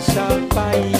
deixa.